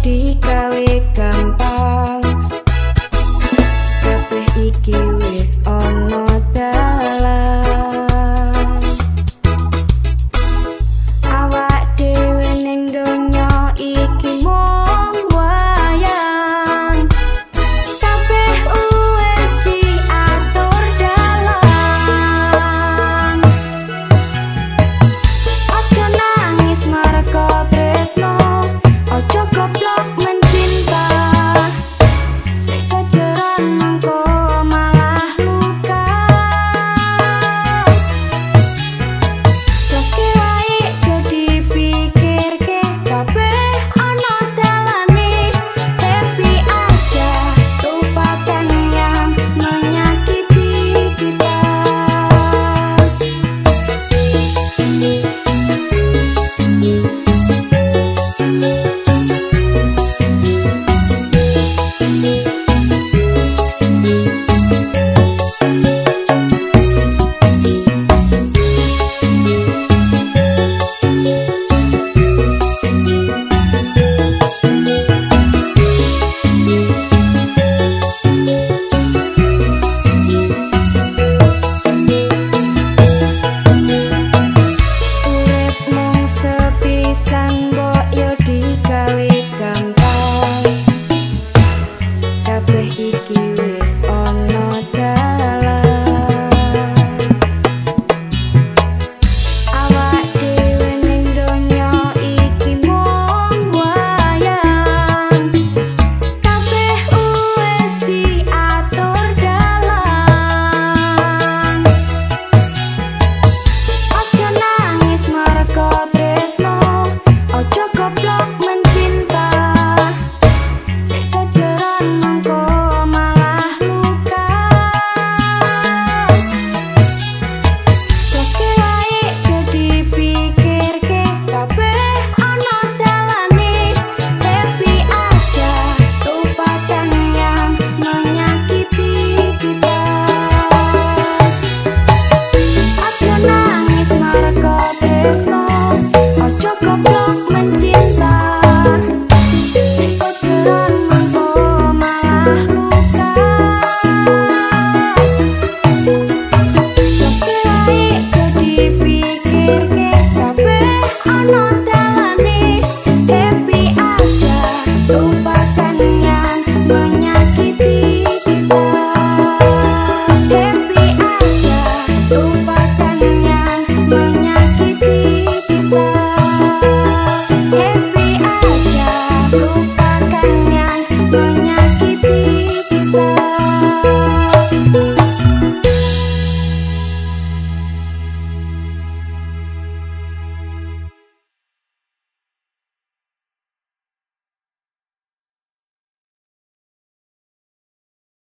di